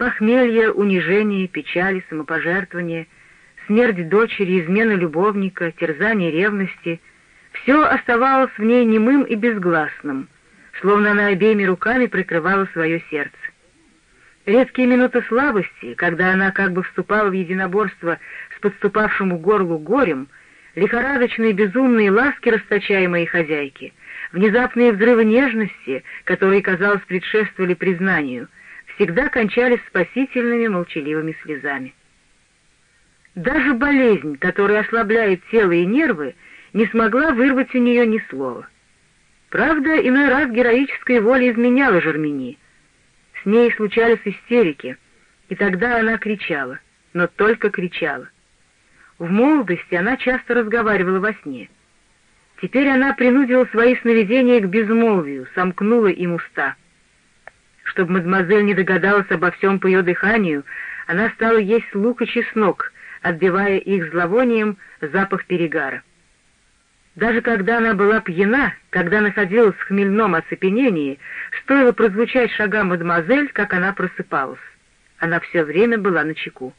Похмелье, унижение, печали, самопожертвование, смерть дочери, измена любовника, терзание ревности — все оставалось в ней немым и безгласным, словно она обеими руками прикрывала свое сердце. Редкие минуты слабости, когда она как бы вступала в единоборство с подступавшим к горлу горем, лихорадочные безумные ласки, расточаемые хозяйки, внезапные взрывы нежности, которые, казалось, предшествовали признанию, всегда кончались спасительными молчаливыми слезами. Даже болезнь, которая ослабляет тело и нервы, не смогла вырвать у нее ни слова. Правда, иной раз героическая воля изменяла Жермени — с ней случались истерики, и тогда она кричала, но только кричала. В молодости она часто разговаривала во сне. Теперь она принудила свои сновидения к безмолвию, сомкнула им уста. Чтобы мадемуазель не догадалась обо всем по ее дыханию, она стала есть лук и чеснок, отбивая их зловонием запах перегара. Даже когда она была пьяна, когда находилась в хмельном оцепенении, стоило прозвучать шагам мадемуазель, как она просыпалась. Она все время была на чеку.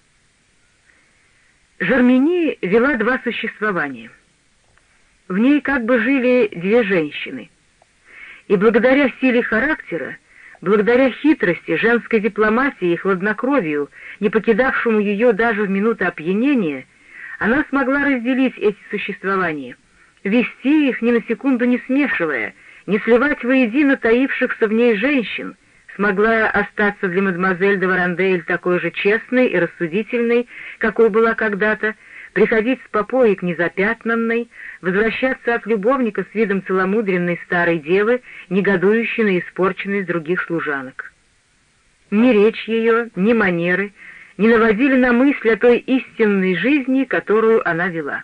Жармини вела два существования. В ней как бы жили две женщины. И благодаря силе характера, благодаря хитрости, женской дипломатии и хладнокровию, не покидавшему ее даже в минуты опьянения, она смогла разделить эти существования — вести их ни на секунду не смешивая, не сливать воедино таившихся в ней женщин, смогла остаться для мадемуазель де Варандель такой же честной и рассудительной, какой была когда-то, приходить с попоек незапятнанной, возвращаться от любовника с видом целомудренной старой девы, негодующей на испорченность других служанок. Ни речь ее, ни манеры не наводили на мысль о той истинной жизни, которую она вела.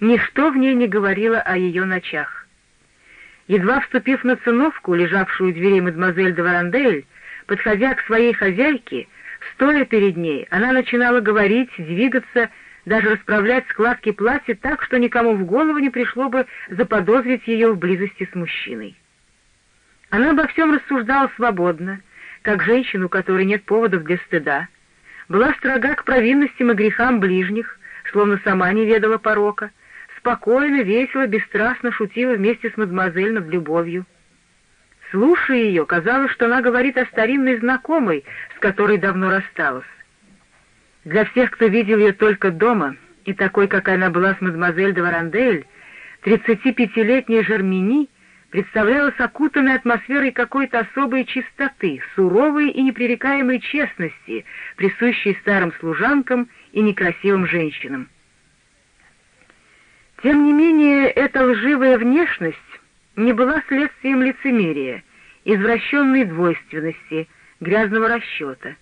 Ничто в ней не говорило о ее ночах. Едва вступив на циновку, лежавшую у двери мадемуазель де Варандель, подходя к своей хозяйке, стоя перед ней, она начинала говорить, двигаться, даже расправлять складки платья так, что никому в голову не пришло бы заподозрить ее в близости с мужчиной. Она обо всем рассуждала свободно, как женщину, у которой нет поводов для стыда, была строга к провинностям и грехам ближних, словно сама не ведала порока, спокойно, весело, бесстрастно шутила вместе с мадемуазель над любовью. Слушая ее, казалось, что она говорит о старинной знакомой, с которой давно рассталась. Для всех, кто видел ее только дома, и такой, как она была с мадемуазель де Варандель, 35-летняя Жермени представлялась окутанной атмосферой какой-то особой чистоты, суровой и непререкаемой честности, присущей старым служанкам и некрасивым женщинам. Тем не менее, эта лживая внешность не была следствием лицемерия, извращенной двойственности, грязного расчета.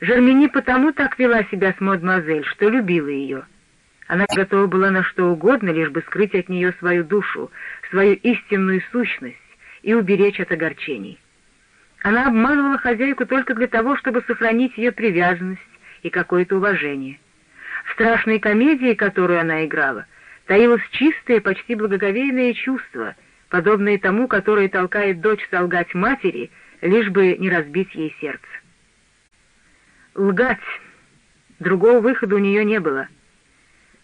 Жермени потому так вела себя с мадемуазель, что любила ее. Она готова была на что угодно, лишь бы скрыть от нее свою душу, свою истинную сущность и уберечь от огорчений. Она обманывала хозяйку только для того, чтобы сохранить ее привязанность и какое-то уважение. В страшной комедии, которую она играла, таилось чистое, почти благоговейное чувство, подобное тому, которое толкает дочь солгать матери, лишь бы не разбить ей сердце. Лгать. Другого выхода у нее не было.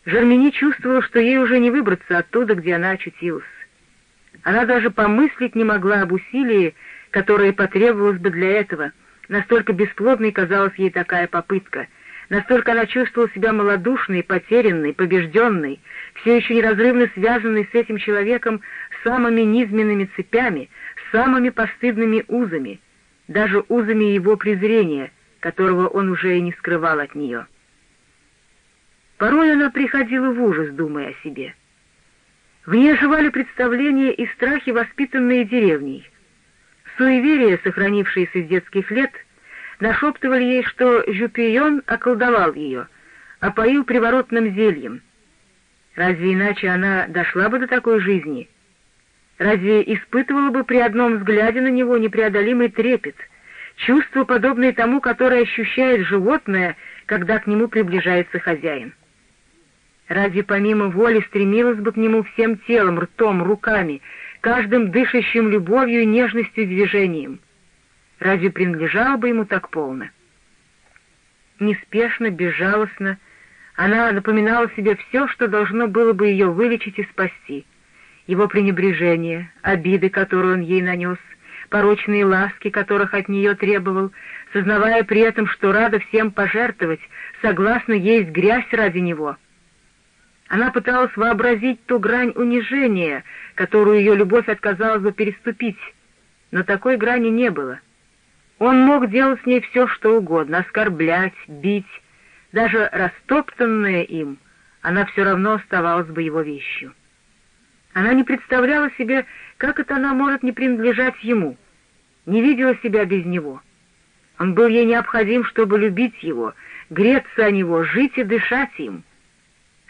Жермени чувствовала, что ей уже не выбраться оттуда, где она очутилась. Она даже помыслить не могла об усилии, которое потребовалось бы для этого, настолько бесплодной казалась ей такая попытка — Настолько она чувствовала себя малодушной, потерянной, побежденной, все еще неразрывно связанной с этим человеком самыми низменными цепями, самыми постыдными узами, даже узами его презрения, которого он уже и не скрывал от нее. Порой она приходила в ужас, думая о себе. В ней оживали представления и страхи, воспитанные деревней. Суеверия, сохранившиеся с детских лет — нашептывали ей, что Жупион околдовал ее, опоил приворотным зельем. Разве иначе она дошла бы до такой жизни? Разве испытывала бы при одном взгляде на него непреодолимый трепет, чувство, подобное тому, которое ощущает животное, когда к нему приближается хозяин? Разве помимо воли стремилась бы к нему всем телом, ртом, руками, каждым дышащим любовью и нежностью движением? Разве принадлежало бы ему так полно? неспешно, безжалостно. Она напоминала себе все, что должно было бы ее вылечить и спасти. Его пренебрежение, обиды, которые он ей нанес, порочные ласки, которых от нее требовал, сознавая при этом, что рада всем пожертвовать, согласна есть грязь ради него. Она пыталась вообразить ту грань унижения, которую ее любовь отказалась бы переступить, но такой грани не было — он мог делать с ней все, что угодно, оскорблять, бить, даже растоптанная им, она все равно оставалась бы его вещью. Она не представляла себе, как это она может не принадлежать ему, не видела себя без него. Он был ей необходим, чтобы любить его, греться о него, жить и дышать им —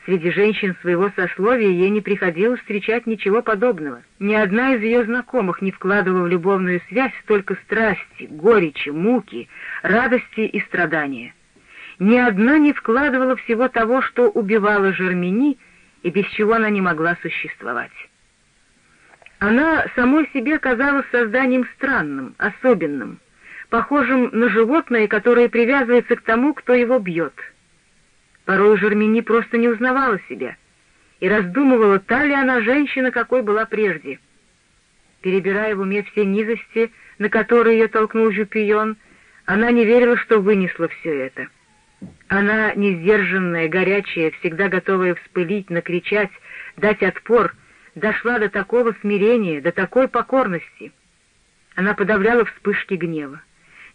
Среди женщин своего сословия ей не приходилось встречать ничего подобного. Ни одна из ее знакомых не вкладывала в любовную связь столько страсти, горечи, муки, радости и страдания. Ни одна не вкладывала всего того, что убивала Жермени и без чего она не могла существовать. Она самой себе казалась созданием странным, особенным, похожим на животное, которое привязывается к тому, кто его бьет — Порой Жермени просто не узнавала себя и раздумывала, та ли она женщина, какой была прежде. Перебирая в уме все низости, на которые ее толкнул Жупион, она не верила, что вынесла все это. Она, несдержанная, горячая, всегда готовая вспылить, накричать, дать отпор, дошла до такого смирения, до такой покорности. Она подавляла вспышки гнева,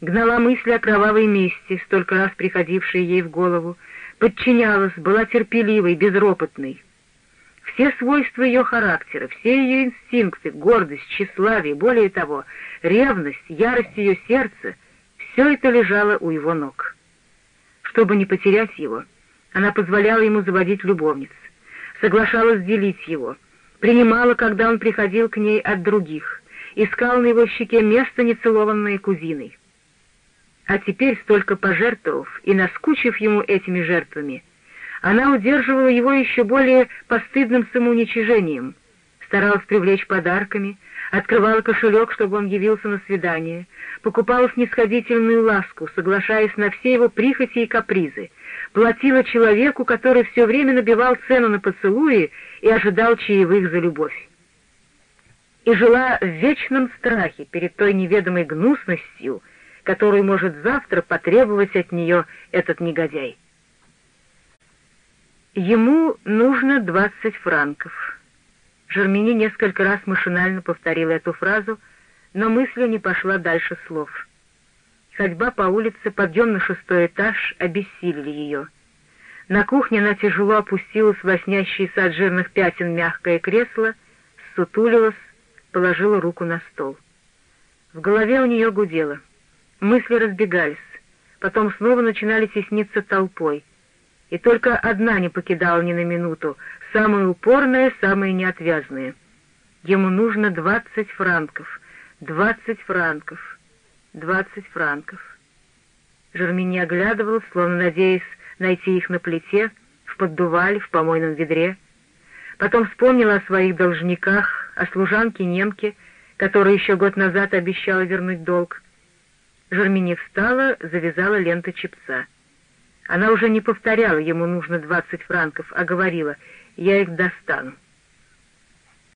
гнала мысли о кровавой мести, столько раз приходившие ей в голову, подчинялась, была терпеливой, безропотной. Все свойства ее характера, все ее инстинкты, гордость, тщеславие, более того, ревность, ярость ее сердца — все это лежало у его ног. Чтобы не потерять его, она позволяла ему заводить любовниц, соглашалась делить его, принимала, когда он приходил к ней от других, искала на его щеке место, нецелованное кузиной. А теперь, столько пожертвовав и наскучив ему этими жертвами, она удерживала его еще более постыдным самоуничижением, старалась привлечь подарками, открывала кошелек, чтобы он явился на свидание, покупала снисходительную ласку, соглашаясь на все его прихоти и капризы, платила человеку, который все время набивал цену на поцелуи и ожидал чаевых за любовь. И жила в вечном страхе перед той неведомой гнусностью, которую может завтра потребовать от нее этот негодяй. Ему нужно двадцать франков. Жермени несколько раз машинально повторила эту фразу, но мысль не пошла дальше слов. Ходьба по улице, подъем на шестой этаж обессилили ее. На кухне она тяжело опустилась в лоснящееся от жирных пятен мягкое кресло, сутулилась, положила руку на стол. В голове у нее гудело — Мысли разбегались, потом снова начинали тесниться толпой. И только одна не покидала ни на минуту, самая упорная, самая неотвязная. Ему нужно двадцать франков, двадцать франков, двадцать франков. Жермини оглядывал, словно надеясь найти их на плите, в поддувале, в помойном ведре. Потом вспомнила о своих должниках, о служанке-немке, которая еще год назад обещала вернуть долг. Жермени встала, завязала ленты чепца. Она уже не повторяла, ему нужно двадцать франков, а говорила, я их достану.